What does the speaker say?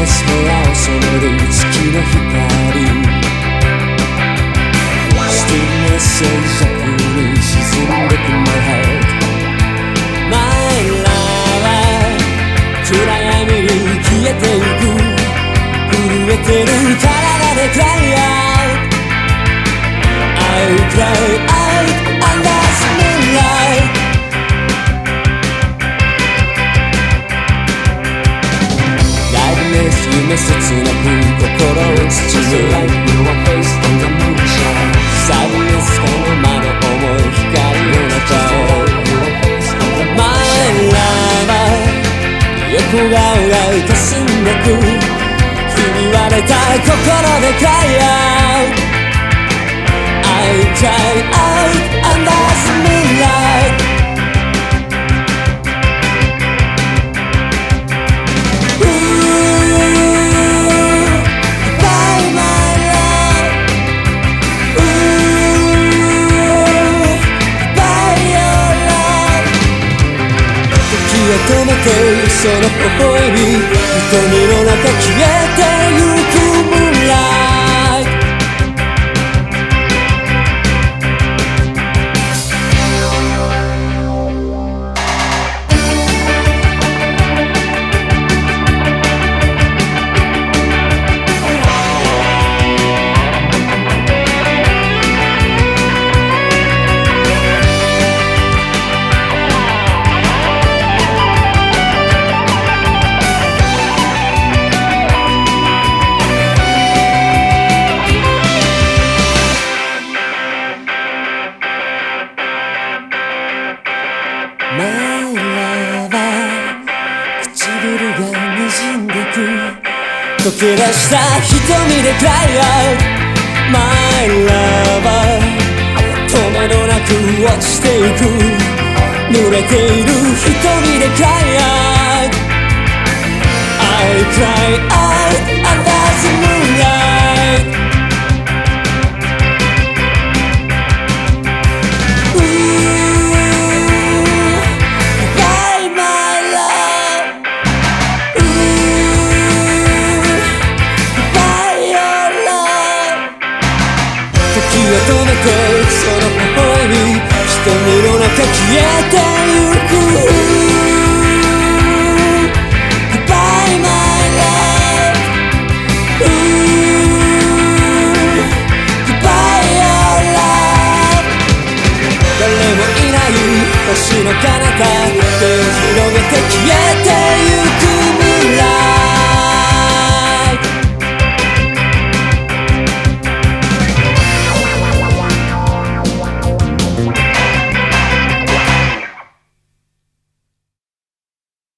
「星を恐れる月の光。君は静寂に沈んでく。前へ。前は暗闇に震えてる体でクライアー」夢切なく心を包む。サイレンスこのまの重い光の中を。My lover 横顔が霞んでく。ひび割れた心で Cry out I cry out under the その微笑み瞳の中消え溶け出した瞳で Cry out My lover 戸惑なく落ちていく。濡れている瞳で Cry out I cry out 消えてゆく。Goodbye my love. Goodbye your love 誰もいない星の彼方。手を広げて消えて